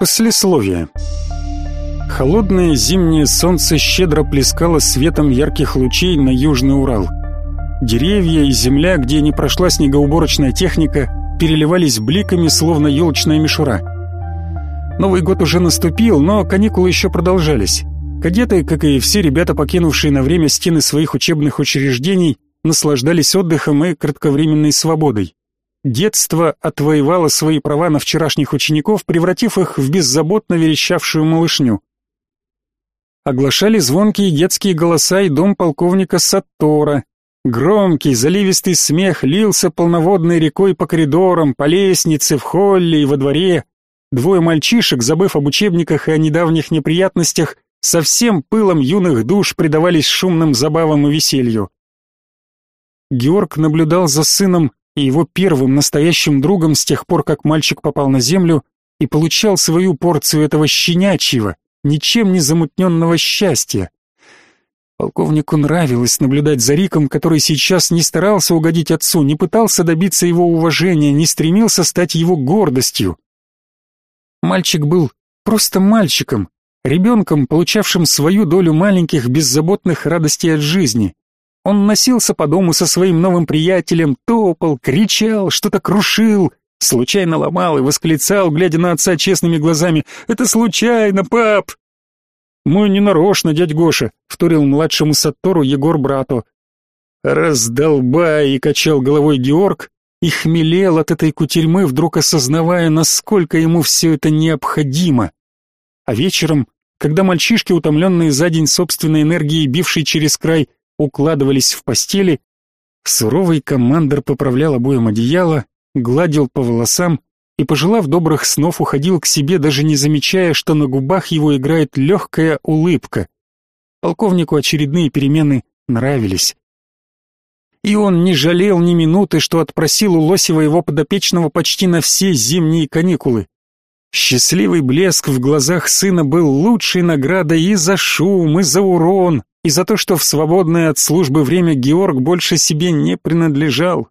Послесловие. Холодное зимнее солнце щедро плескало светом ярких лучей на Южный Урал. Деревья и земля, где не прошла снегоуборочная техника, переливались бликами, словно елочная мишура. Новый год уже наступил, но каникулы еще продолжались. Кадеты, как и все ребята, покинувшие на время стены своих учебных учреждений, наслаждались отдыхом и кратковременной свободой. Детство отвоевало свои права на вчерашних учеников, превратив их в беззаботно верещавшую малышню. Оглашали звонкие детские голоса и дом полковника Саттора. Громкий, заливистый смех лился полноводной рекой по коридорам, по лестнице, в холле и во дворе. Двое мальчишек, забыв об учебниках и о недавних неприятностях, со всем пылом юных душ предавались шумным забавам и веселью. Георг наблюдал за сыном и его первым настоящим другом с тех пор, как мальчик попал на землю и получал свою порцию этого щенячьего, ничем не замутненного счастья. Полковнику нравилось наблюдать за Риком, который сейчас не старался угодить отцу, не пытался добиться его уважения, не стремился стать его гордостью. Мальчик был просто мальчиком, ребенком, получавшим свою долю маленьких беззаботных радостей от жизни. Он носился по дому со своим новым приятелем, топал, кричал, что-то крушил, случайно ломал и восклицал, глядя на отца честными глазами. «Это случайно, пап!» «Мы не нарочно, дядь Гоша», — вторил младшему Саттору Егор брату. «Раздолбай!» — качал головой Георг, и хмелел от этой кутерьмы, вдруг осознавая, насколько ему все это необходимо. А вечером, когда мальчишки, утомленные за день собственной энергией, бившей через край, укладывались в постели, суровый командир поправлял обоим одеяло, гладил по волосам и, пожелав добрых снов, уходил к себе, даже не замечая, что на губах его играет легкая улыбка. Полковнику очередные перемены нравились. И он не жалел ни минуты, что отпросил у Лосева его подопечного почти на все зимние каникулы. Счастливый блеск в глазах сына был лучшей наградой и за шум, и за урон, и за то, что в свободное от службы время Георг больше себе не принадлежал.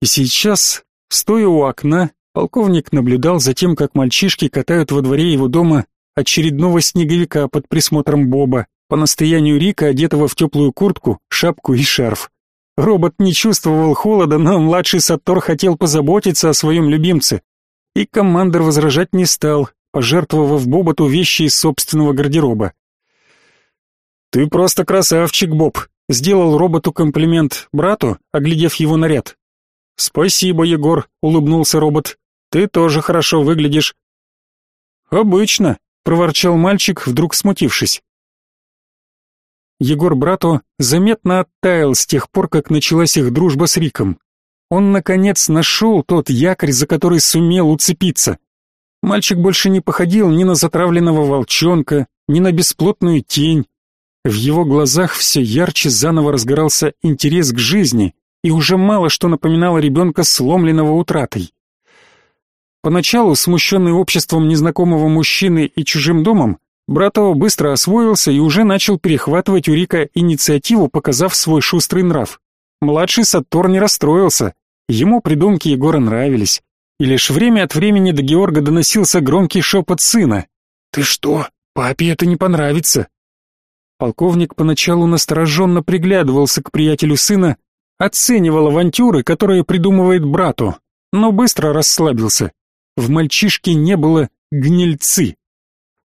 И сейчас, стоя у окна, полковник наблюдал за тем, как мальчишки катают во дворе его дома очередного снеговика под присмотром Боба, по настоянию Рика, одетого в теплую куртку, шапку и шарф. Робот не чувствовал холода, но младший Саттор хотел позаботиться о своем любимце. И командир возражать не стал, пожертвовав Боботу вещи из собственного гардероба. «Ты просто красавчик, Боб», — сделал роботу комплимент брату, оглядев его наряд. «Спасибо, Егор», — улыбнулся робот. «Ты тоже хорошо выглядишь». «Обычно», — проворчал мальчик, вдруг смутившись. Егор брату заметно оттаял с тех пор, как началась их дружба с Риком. Он, наконец, нашел тот якорь, за который сумел уцепиться. Мальчик больше не походил ни на затравленного волчонка, ни на бесплотную тень, в его глазах все ярче заново разгорался интерес к жизни, и уже мало что напоминало ребенка, сломленного утратой. Поначалу, смущенный обществом незнакомого мужчины и чужим домом, Братова быстро освоился и уже начал перехватывать у Рика инициативу, показав свой шустрый нрав. Младший Саттор не расстроился, ему придумки Егора нравились, и лишь время от времени до Георга доносился громкий шепот сына. «Ты что, папе это не понравится?» Полковник поначалу настороженно приглядывался к приятелю сына, оценивал авантюры, которые придумывает брату, но быстро расслабился. В мальчишке не было гнильцы.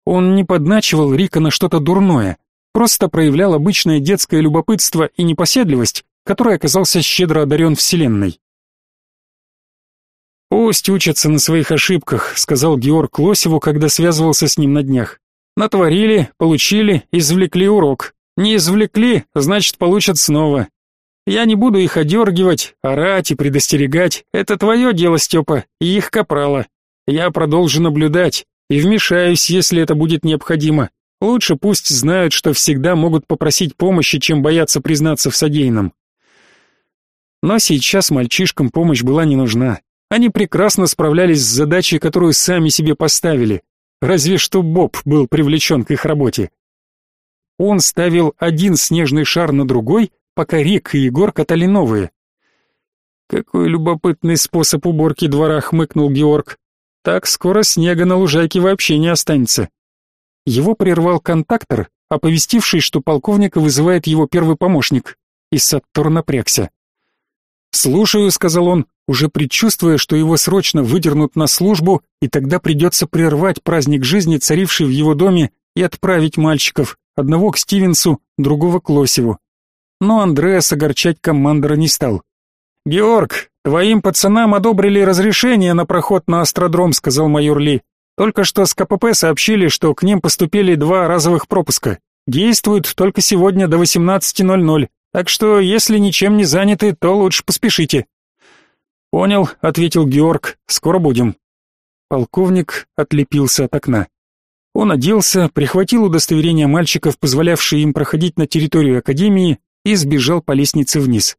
Он не подначивал Рика на что-то дурное, просто проявлял обычное детское любопытство и непоседливость, которой оказался щедро одарен Вселенной. «Пусть учатся на своих ошибках», — сказал Георг Лосеву, когда связывался с ним на днях. Натворили, получили, извлекли урок. Не извлекли, значит, получат снова. Я не буду их одергивать, орать и предостерегать. Это твое дело, Степа, и их капрала. Я продолжу наблюдать и вмешаюсь, если это будет необходимо. Лучше пусть знают, что всегда могут попросить помощи, чем бояться признаться в содеянном. Но сейчас мальчишкам помощь была не нужна. Они прекрасно справлялись с задачей, которую сами себе поставили. Разве что Боб был привлечен к их работе. Он ставил один снежный шар на другой, пока Рик и Егор катали новые. «Какой любопытный способ уборки двора», — хмыкнул Георг. Так скоро снега на лужайке вообще не останется. Его прервал контактор, оповестивший, что полковника вызывает его первый помощник, и Саттор напрягся. «Слушаю», — сказал он, уже предчувствуя, что его срочно выдернут на службу, и тогда придется прервать праздник жизни, царивший в его доме, и отправить мальчиков, одного к Стивенсу, другого к Лосеву. Но Андреас огорчать командора не стал. «Георг, твоим пацанам одобрили разрешение на проход на астродром», — сказал майор Ли. «Только что с КПП сообщили, что к ним поступили два разовых пропуска. Действуют только сегодня до 18.00. Так что, если ничем не заняты, то лучше поспешите. Понял, ответил Георг. Скоро будем. Полковник отлепился от окна. Он оделся, прихватил удостоверение мальчиков, позволявшие им проходить на территорию академии, и сбежал по лестнице вниз.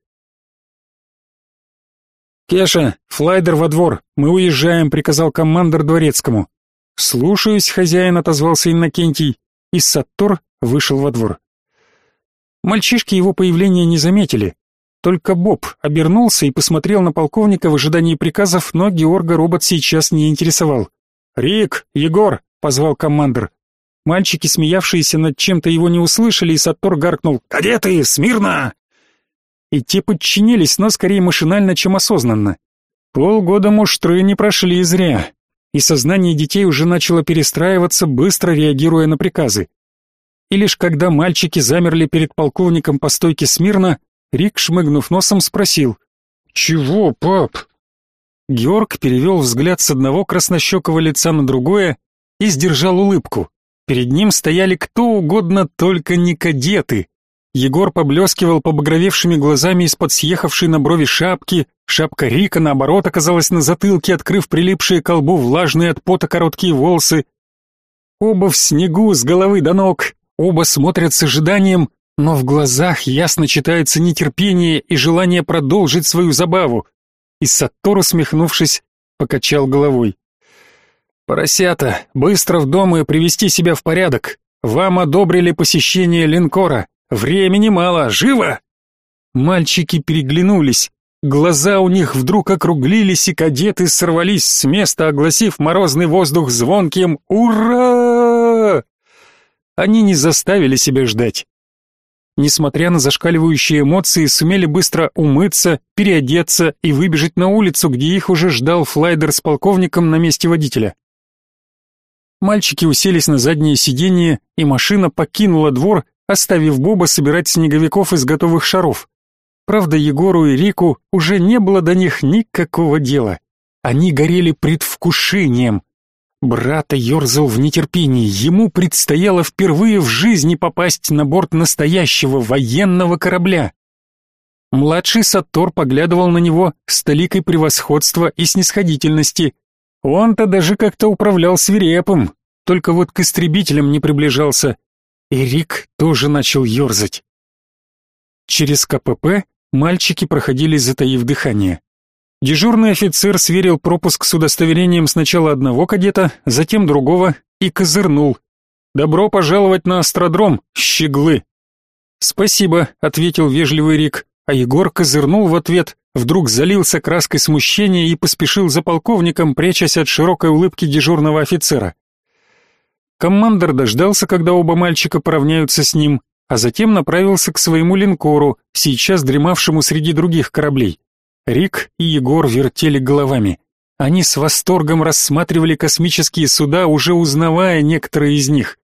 «Кеша, флайдер во двор, мы уезжаем», — приказал командор дворецкому. «Слушаюсь, хозяин», — отозвался Иннокентий, и Саттор вышел во двор. Мальчишки его появления не заметили. Только Боб обернулся и посмотрел на полковника в ожидании приказов, но Георга робот сейчас не интересовал. «Рик! Егор!» — позвал командир. Мальчики, смеявшиеся над чем-то, его не услышали, и Саттор гаркнул «Кадеты! Смирно!» И те подчинились, но скорее машинально, чем осознанно. Полгода муштры не прошли зря, и сознание детей уже начало перестраиваться, быстро реагируя на приказы и лишь когда мальчики замерли перед полковником по стойке смирно, Рик, шмыгнув носом, спросил «Чего, пап?» Георг перевел взгляд с одного краснощекого лица на другое и сдержал улыбку. Перед ним стояли кто угодно, только не кадеты. Егор поблескивал побагровевшими глазами из-под съехавшей на брови шапки, шапка Рика, наоборот, оказалась на затылке, открыв прилипшие к колбу влажные от пота короткие волосы. Оба в снегу с головы до ног, Оба смотрят с ожиданием, но в глазах ясно читается нетерпение и желание продолжить свою забаву. И Саттор, усмехнувшись, покачал головой. «Поросята, быстро в дом и привести себя в порядок. Вам одобрили посещение линкора. Времени мало, живо!» Мальчики переглянулись. Глаза у них вдруг округлились, и кадеты сорвались с места, огласив морозный воздух звонким «Ура!». Они не заставили себя ждать. Несмотря на зашкаливающие эмоции, сумели быстро умыться, переодеться и выбежать на улицу, где их уже ждал флайдер с полковником на месте водителя. Мальчики уселись на заднее сиденье, и машина покинула двор, оставив Боба собирать снеговиков из готовых шаров. Правда, Егору и Рику уже не было до них никакого дела. Они горели предвкушением, Брата ерзал в нетерпении, ему предстояло впервые в жизни попасть на борт настоящего военного корабля. Младший Саттор поглядывал на него с толикой превосходства и снисходительности. Он-то даже как-то управлял свирепым, только вот к истребителям не приближался. И Рик тоже начал ерзать. Через КПП мальчики проходили, затаив дыхание. Дежурный офицер сверил пропуск с удостоверением сначала одного кадета, затем другого и козырнул. «Добро пожаловать на астродром, щеглы!» «Спасибо», — ответил вежливый Рик, а Егор козырнул в ответ, вдруг залился краской смущения и поспешил за полковником, прячась от широкой улыбки дежурного офицера. Командор дождался, когда оба мальчика поравняются с ним, а затем направился к своему линкору, сейчас дремавшему среди других кораблей. Рик и Егор вертели головами. Они с восторгом рассматривали космические суда, уже узнавая некоторые из них.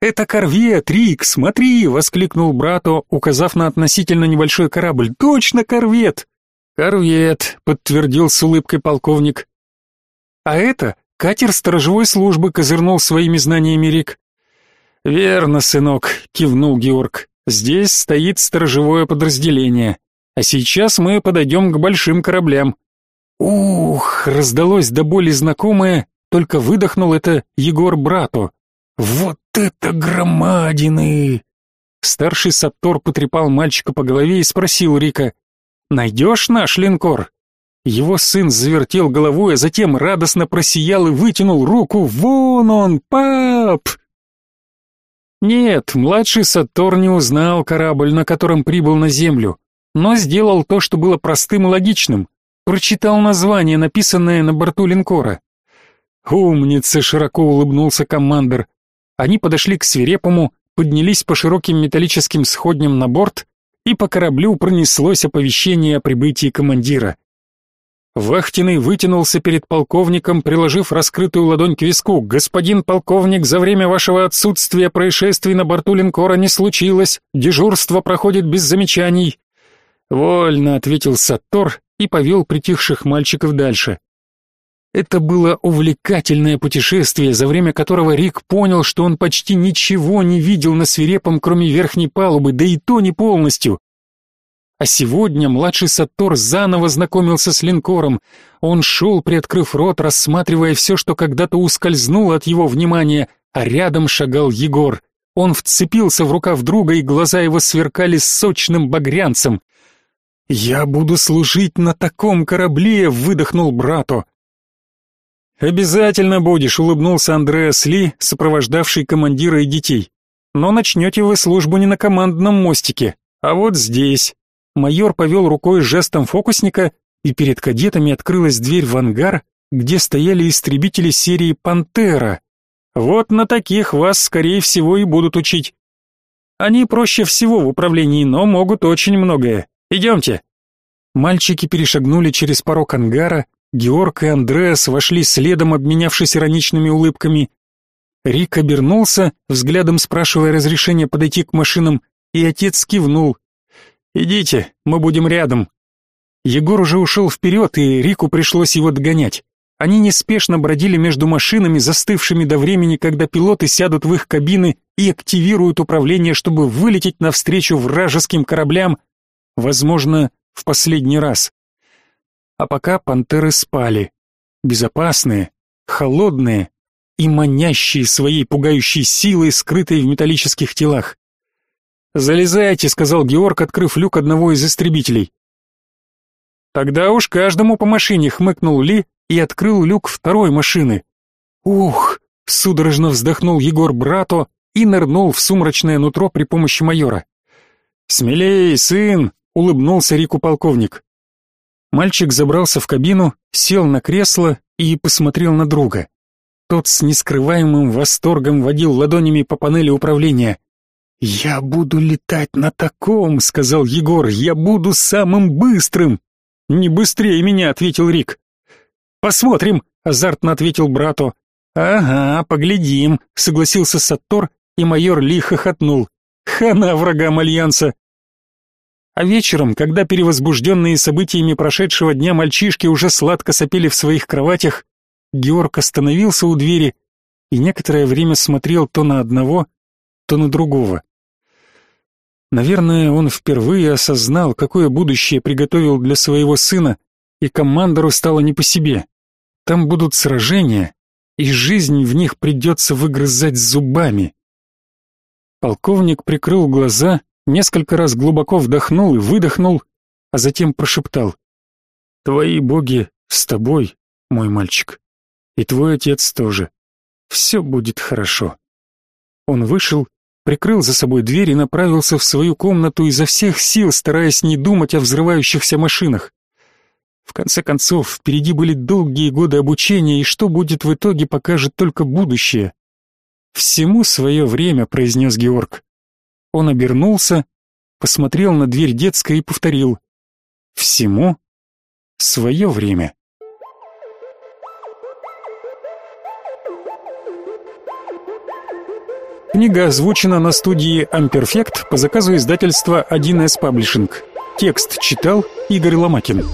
«Это корвет, Рик, смотри!» — воскликнул брату, указав на относительно небольшой корабль. «Точно корвет!» «Корвет», — подтвердил с улыбкой полковник. «А это катер сторожевой службы», — козырнул своими знаниями Рик. «Верно, сынок», — кивнул Георг. «Здесь стоит сторожевое подразделение. А сейчас мы подойдем к большим кораблям. Ух, раздалось до боли знакомое, только выдохнул это Егор брату. Вот это громадины! Старший Саттор потрепал мальчика по голове и спросил Рика, «Найдешь наш линкор?» Его сын завертел головой, а затем радостно просиял и вытянул руку. «Вон он, пап!» Нет, младший Саттор не узнал корабль, на котором прибыл на Землю но сделал то, что было простым и логичным. Прочитал название, написанное на борту линкора. «Умница!» — широко улыбнулся командир. Они подошли к свирепому, поднялись по широким металлическим сходням на борт, и по кораблю пронеслось оповещение о прибытии командира. Вахтенный вытянулся перед полковником, приложив раскрытую ладонь к виску. «Господин полковник, за время вашего отсутствия происшествий на борту линкора не случилось. Дежурство проходит без замечаний». «Вольно», — ответил Саттор и повел притихших мальчиков дальше. Это было увлекательное путешествие, за время которого Рик понял, что он почти ничего не видел на свирепом, кроме верхней палубы, да и то не полностью. А сегодня младший Саттор заново знакомился с линкором. Он шел, приоткрыв рот, рассматривая все, что когда-то ускользнуло от его внимания, а рядом шагал Егор. Он вцепился в рукав друга, и глаза его сверкали сочным багрянцем. «Я буду служить на таком корабле!» — выдохнул брату. «Обязательно будешь», — улыбнулся Андреас Ли, сопровождавший командира и детей. «Но начнете вы службу не на командном мостике, а вот здесь». Майор повел рукой жестом фокусника, и перед кадетами открылась дверь в ангар, где стояли истребители серии «Пантера». Вот на таких вас, скорее всего, и будут учить. Они проще всего в управлении, но могут очень многое. Идемте. Мальчики перешагнули через порог ангара, Георг и Андреас вошли следом, обменявшись ироничными улыбками. Рик обернулся, взглядом спрашивая разрешения подойти к машинам, и отец кивнул. «Идите, мы будем рядом». Егор уже ушел вперед, и Рику пришлось его догонять. Они неспешно бродили между машинами, застывшими до времени, когда пилоты сядут в их кабины и активируют управление, чтобы вылететь навстречу вражеским кораблям, возможно, в последний раз. А пока пантеры спали, безопасные, холодные и манящие своей пугающей силой, скрытой в металлических телах. «Залезайте», — сказал Георг, открыв люк одного из истребителей. «Тогда уж каждому по машине», — хмыкнул Ли и открыл люк второй машины. «Ух!» — судорожно вздохнул Егор брату и нырнул в сумрачное нутро при помощи майора. «Смелей, сын!» — улыбнулся Рику полковник. Мальчик забрался в кабину, сел на кресло и посмотрел на друга. Тот с нескрываемым восторгом водил ладонями по панели управления. «Я буду летать на таком», — сказал Егор, — «я буду самым быстрым». «Не быстрее меня», — ответил Рик. «Посмотрим», — азартно ответил брату. «Ага, поглядим», — согласился Саттор, и майор Ли хохотнул. «Хана врагам Альянса!» А вечером, когда перевозбужденные событиями прошедшего дня мальчишки уже сладко сопели в своих кроватях, Георг остановился у двери и некоторое время смотрел то на одного, то на другого. Наверное, он впервые осознал, какое будущее приготовил для своего сына, и командору стало не по себе. Там будут сражения, и жизнь в них придется выгрызать зубами. Полковник прикрыл глаза, несколько раз глубоко вдохнул и выдохнул, а затем прошептал. «Твои боги с тобой, мой мальчик, и твой отец тоже. Все будет хорошо». Он вышел прикрыл за собой дверь и направился в свою комнату изо всех сил, стараясь не думать о взрывающихся машинах. В конце концов, впереди были долгие годы обучения, и что будет в итоге, покажет только будущее. «Всему свое время», — произнес Георг. Он обернулся, посмотрел на дверь детской и повторил. «Всему свое время». Книга озвучена на студии Amperfect по заказу издательства 1С Publishing. Текст читал Игорь Ломакин.